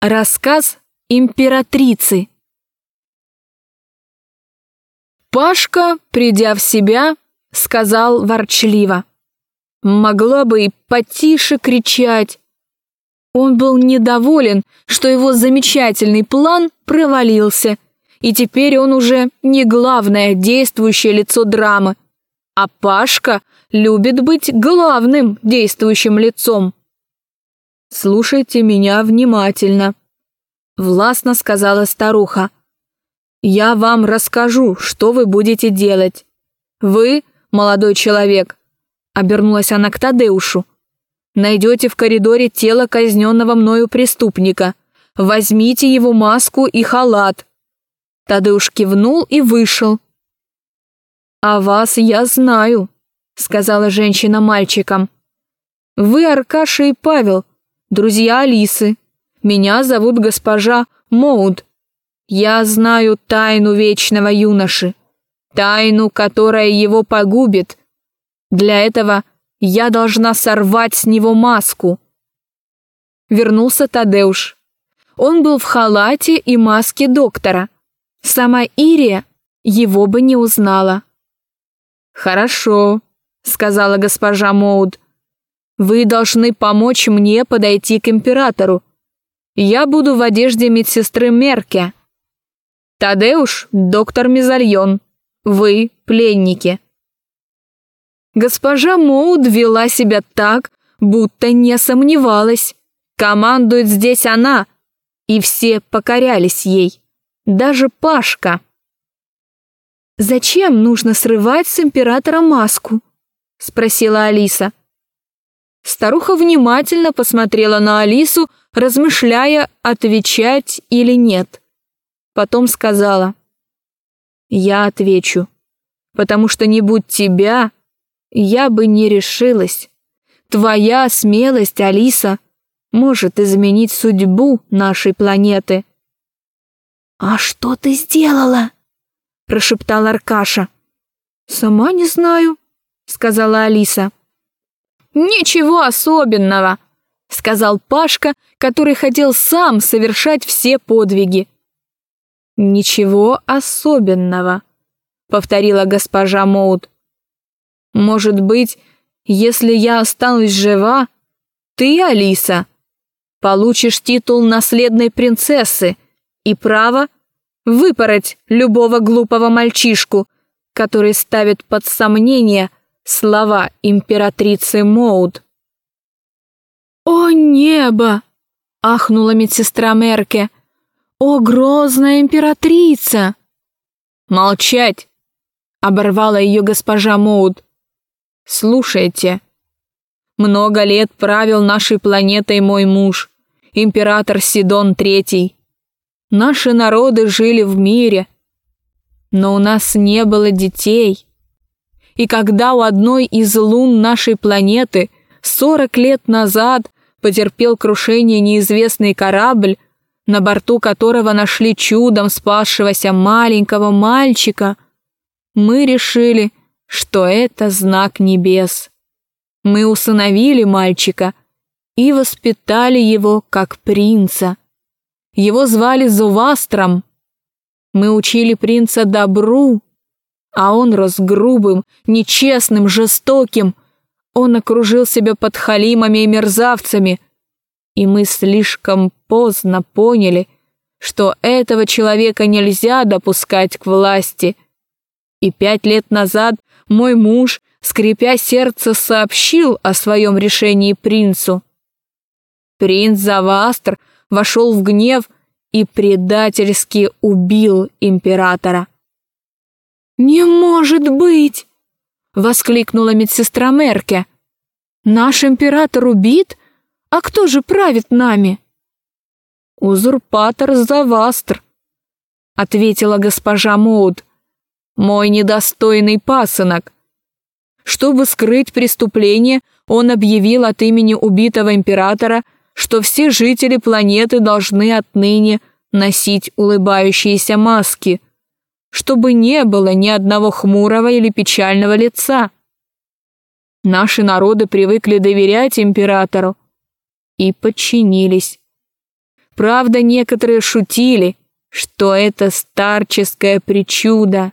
Рассказ императрицы. Пашка, придя в себя, сказал ворчливо. Могла бы и потише кричать. Он был недоволен, что его замечательный план провалился, и теперь он уже не главное действующее лицо драмы, а Пашка любит быть главным действующим лицом. «Слушайте меня внимательно», — властно сказала старуха. «Я вам расскажу, что вы будете делать. Вы, молодой человек», — обернулась она к Тадеушу, «найдете в коридоре тело казненного мною преступника. Возьмите его маску и халат». Тадеуш кивнул и вышел. «А вас я знаю», — сказала женщина мальчикам. «Вы Аркаша и Павел, друзья Алисы. Меня зовут госпожа Моуд. Я знаю тайну вечного юноши, тайну, которая его погубит. Для этого я должна сорвать с него маску. Вернулся Тадеуш. Он был в халате и маске доктора. Сама Ирия его бы не узнала. «Хорошо», — сказала госпожа Моуд. Вы должны помочь мне подойти к императору. Я буду в одежде медсестры Мерке. Тадеуш – доктор Мезальон. Вы – пленники. Госпожа Моуд вела себя так, будто не сомневалась. Командует здесь она, и все покорялись ей. Даже Пашка. «Зачем нужно срывать с императора маску?» – спросила Алиса. Старуха внимательно посмотрела на Алису, размышляя, отвечать или нет. Потом сказала, «Я отвечу, потому что не будь тебя, я бы не решилась. Твоя смелость, Алиса, может изменить судьбу нашей планеты». «А что ты сделала?» – прошептал Аркаша. «Сама не знаю», – сказала Алиса. «Ничего особенного», — сказал Пашка, который хотел сам совершать все подвиги. «Ничего особенного», — повторила госпожа Моуд. «Может быть, если я останусь жива, ты, Алиса, получишь титул наследной принцессы и право выпороть любого глупого мальчишку, который ставит под сомнение слова императрицы Моуд. «О небо!» — ахнула медсестра Мерке. «О, грозная императрица!» «Молчать!» — оборвала ее госпожа Моуд. «Слушайте. Много лет правил нашей планетой мой муж, император Сидон Третий. Наши народы жили в мире, но у нас не было детей. И когда у одной из лун нашей планеты 40 лет назад потерпел крушение неизвестный корабль, на борту которого нашли чудом спасшегося маленького мальчика, мы решили, что это знак небес. Мы усыновили мальчика и воспитали его как принца. Его звали Зувастром. Мы учили принца добру, а он рос грубым, нечестным, жестоким. Он окружил себя подхалимами и мерзавцами. И мы слишком поздно поняли, что этого человека нельзя допускать к власти. И пять лет назад мой муж, скрипя сердце, сообщил о своем решении принцу. Принц Завастр вошел в гнев и предательски убил императора. «Не может быть!» — воскликнула медсестра Мерке. «Наш император убит? А кто же правит нами?» «Узурпатор Завастр», — ответила госпожа Моуд. «Мой недостойный пасынок. Чтобы скрыть преступление, он объявил от имени убитого императора, что все жители планеты должны отныне носить улыбающиеся маски — чтобы не было ни одного хмурого или печального лица. Наши народы привыкли доверять императору и подчинились. Правда, некоторые шутили, что это старческое причуда.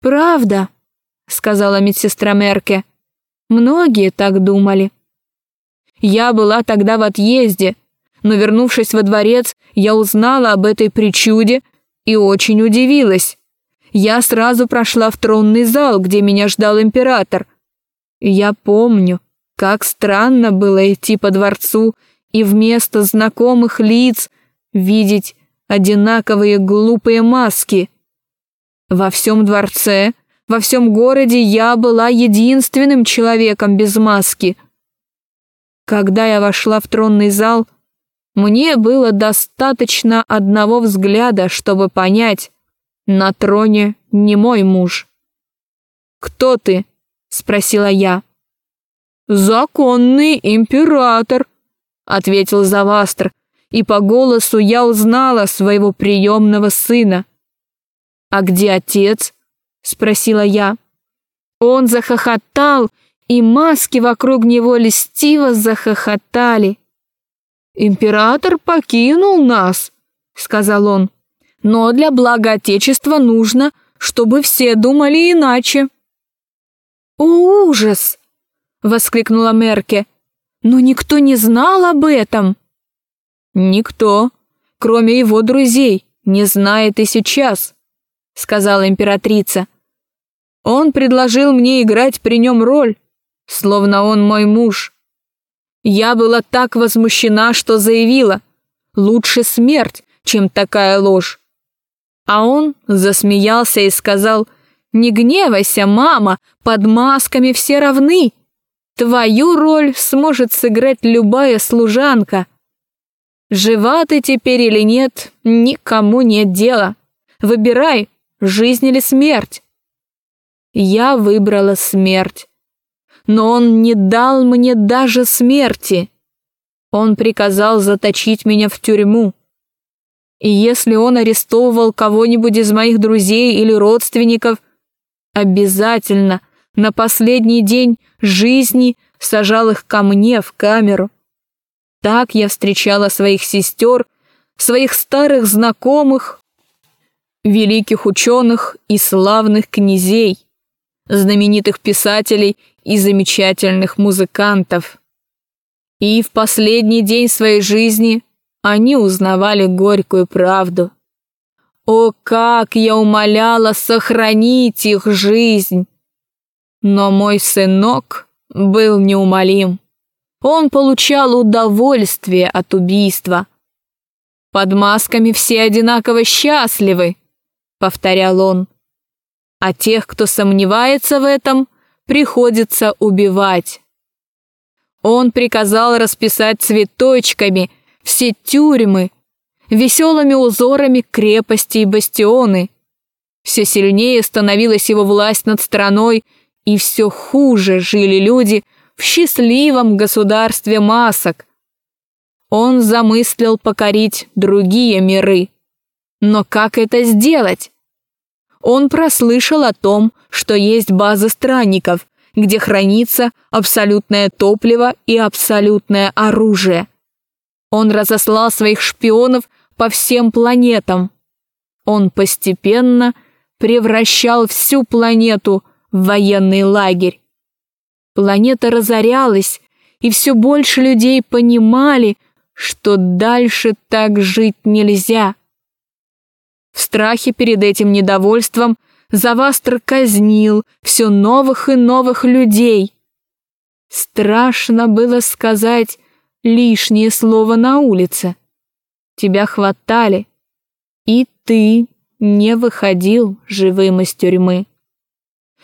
«Правда», — сказала медсестра Мерке. «Многие так думали». Я была тогда в отъезде, но, вернувшись во дворец, я узнала об этой причуде и очень удивилась. Я сразу прошла в тронный зал, где меня ждал император. Я помню, как странно было идти по дворцу и вместо знакомых лиц видеть одинаковые глупые маски. Во всем дворце, во всем городе я была единственным человеком без маски. Когда я вошла в тронный зал, мне было достаточно одного взгляда, чтобы понять, на троне не мой муж. «Кто ты?» — спросила я. «Законный император», — ответил Завастр, и по голосу я узнала своего приемного сына. «А где отец?» — спросила я. Он захохотал, и маски вокруг него льстиво захохотали. «Император покинул нас», — сказал он. «Но для блага Отечества нужно, чтобы все думали иначе». «О, ужас!» — воскликнула Мерке. «Но никто не знал об этом». «Никто, кроме его друзей, не знает и сейчас», — сказала императрица. «Он предложил мне играть при нем роль, словно он мой муж». Я была так возмущена, что заявила, лучше смерть, чем такая ложь. А он засмеялся и сказал, «Не гневайся, мама, под масками все равны. Твою роль сможет сыграть любая служанка. Жива ты теперь или нет, никому нет дела. Выбирай, жизнь или смерть». Я выбрала смерть но он не дал мне даже смерти. Он приказал заточить меня в тюрьму. И если он арестовывал кого-нибудь из моих друзей или родственников, обязательно на последний день жизни сажал их ко мне в камеру. Так я встречала своих сестер, своих старых знакомых, великих ученых и славных князей, знаменитых писателей и замечательных музыкантов. И в последний день своей жизни они узнавали горькую правду. О, как я умоляла сохранить их жизнь! Но мой сынок был неумолим. Он получал удовольствие от убийства. «Под масками все одинаково счастливы», — повторял он. «А тех, кто сомневается в этом, приходится убивать. Он приказал расписать цветочками все тюрьмы, веселыми узорами крепости и бастионы. Все сильнее становилась его власть над страной, и все хуже жили люди в счастливом государстве масок. Он замыслил покорить другие миры. Но как это сделать? Он прослышал о том, что есть база странников, где хранится абсолютное топливо и абсолютное оружие. Он разослал своих шпионов по всем планетам. Он постепенно превращал всю планету в военный лагерь. Планета разорялась, и все больше людей понимали, что дальше так жить нельзя. В страхе перед этим недовольством Завастр казнил все новых и новых людей. Страшно было сказать лишнее слово на улице. Тебя хватали, и ты не выходил живым из тюрьмы.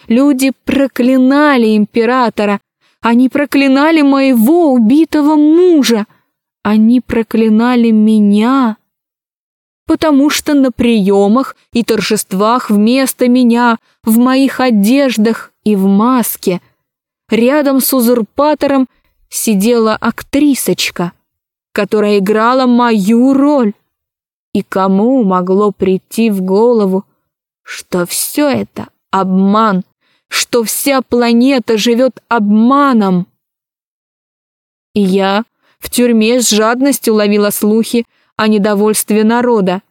Люди проклинали императора, они проклинали моего убитого мужа, они проклинали меня потому что на приемах и торжествах вместо меня, в моих одеждах и в маске, рядом с узурпатором сидела актрисочка, которая играла мою роль. И кому могло прийти в голову, что все это обман, что вся планета живет обманом? И я в тюрьме с жадностью ловила слухи о недовольстве народа,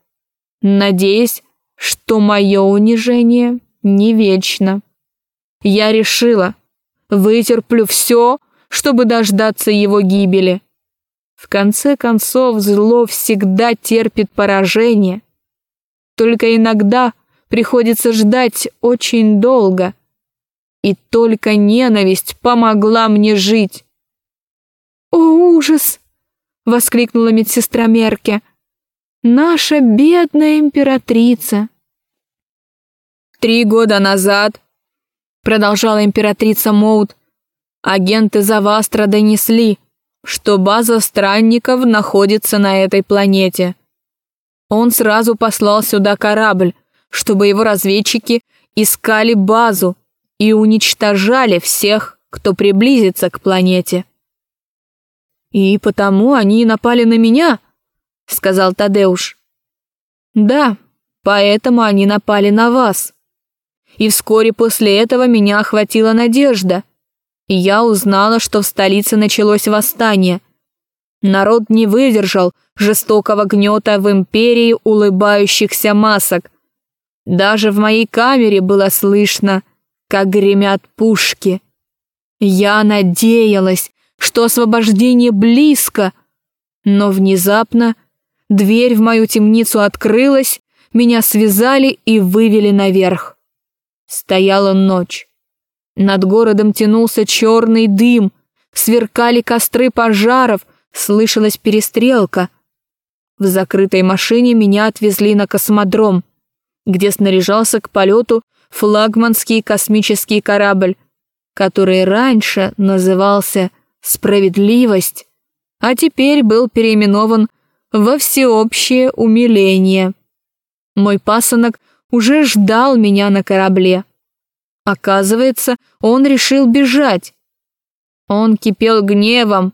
надеясь, что мое унижение не вечно. Я решила, вытерплю все, чтобы дождаться его гибели. В конце концов, зло всегда терпит поражение. Только иногда приходится ждать очень долго. И только ненависть помогла мне жить. «О, ужас!» — воскликнула медсестра Мерке. «Наша бедная императрица!» «Три года назад», — продолжала императрица Моут, «агенты Завастра донесли, что база странников находится на этой планете. Он сразу послал сюда корабль, чтобы его разведчики искали базу и уничтожали всех, кто приблизится к планете. «И потому они напали на меня», — сказал Тадеуш. «Да, поэтому они напали на вас. И вскоре после этого меня охватила надежда, я узнала, что в столице началось восстание. Народ не выдержал жестокого гнета в империи улыбающихся масок. Даже в моей камере было слышно, как гремят пушки. Я надеялась, что освобождение близко, но внезапно дверь в мою темницу открылась, меня связали и вывели наверх. Стояла ночь. Над городом тянулся черный дым, сверкали костры пожаров, слышалась перестрелка. В закрытой машине меня отвезли на космодром, где снаряжался к полету флагманский космический корабль, который раньше назывался «Справедливость», а теперь был переименован во всеобщее умиление. Мой пасынок уже ждал меня на корабле. Оказывается, он решил бежать. Он кипел гневом,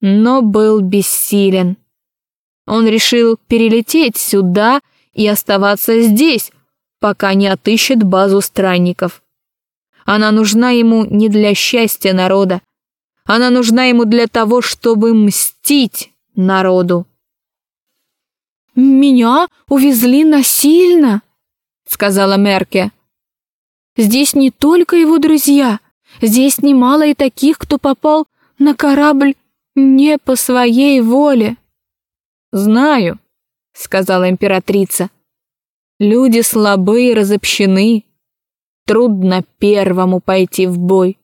но был бессилен. Он решил перелететь сюда и оставаться здесь, пока не отыщет базу странников. Она нужна ему не для счастья народа. Она нужна ему для того, чтобы мстить народу. «Меня увезли насильно», — сказала Мерке. Здесь не только его друзья, здесь немало и таких, кто попал на корабль не по своей воле. «Знаю», — сказала императрица. «Люди слабые и разобщены. Трудно первому пойти в бой,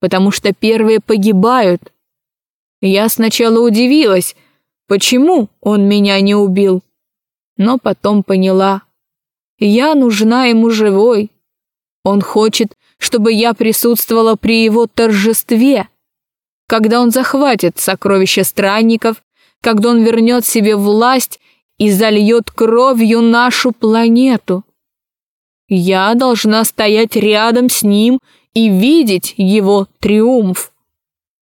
потому что первые погибают. Я сначала удивилась, почему он меня не убил, но потом поняла. Я нужна ему живой, он хочет, чтобы я присутствовала при его торжестве, когда он захватит сокровища странников, когда он вернет себе власть и зальет кровью нашу планету. Я должна стоять рядом с ним и видеть его триумф.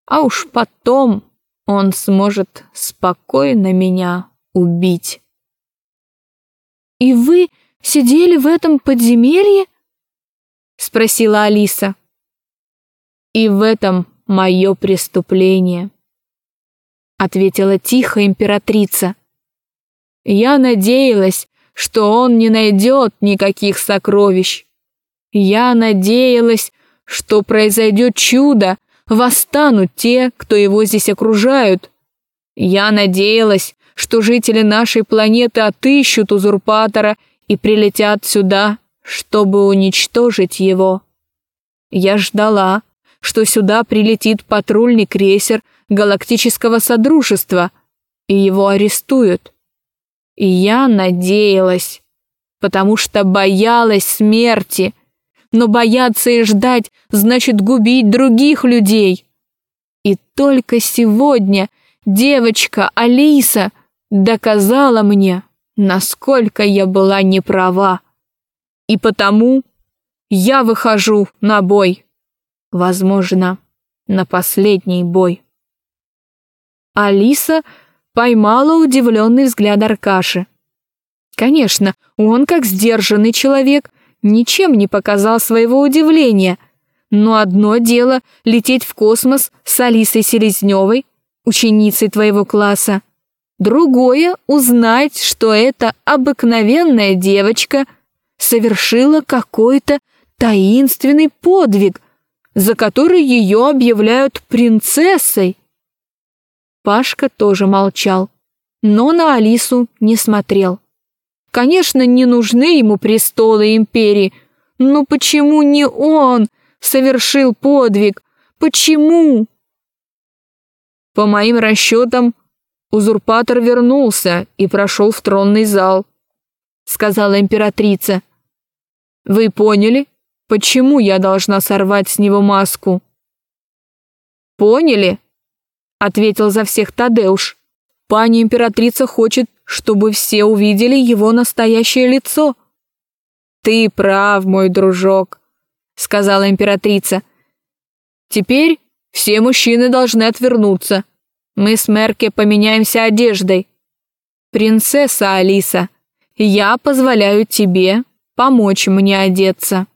А уж потом он сможет спокойно меня убить. «И вы сидели в этом подземелье?» спросила Алиса. И в этом мое преступление, ответила тихо императрица. Я надеялась, что он не найдет никаких сокровищ. Я надеялась, что произойдет чудо, восстанут те, кто его здесь окружают. Я надеялась, что жители нашей планеты отыщут узурпатора и прилетят сюда, чтобы уничтожить его. Я ждала, что сюда прилетит патрульный крейсер Галактического Содружества, и его арестуют. И я надеялась, потому что боялась смерти, но бояться и ждать значит губить других людей. И только сегодня девочка Алиса доказала мне, насколько я была неправа. И потому я выхожу на бой. Возможно, на последний бой. Алиса поймала удивленный взгляд Аркаши. Конечно, он, как сдержанный человек, ничем не показал своего удивления, но одно дело лететь в космос с Алисой Селезневой, ученицей твоего класса. Другое — узнать, что эта обыкновенная девочка совершила какой-то таинственный подвиг, за который ее объявляют принцессой. Пашка тоже молчал, но на Алису не смотрел. Конечно, не нужны ему престолы империи, но почему не он совершил подвиг? Почему? По моим расчетам, узурпатор вернулся и прошел в тронный зал, сказала императрица. Вы поняли, почему я должна сорвать с него маску? Поняли? Ответил за всех Тадеуш. Пани императрица хочет, чтобы все увидели его настоящее лицо. Ты прав, мой дружок, сказала императрица. Теперь все мужчины должны отвернуться. Мы с Мерке поменяемся одеждой. Принцесса Алиса, я позволяю тебе помочь мне одеться.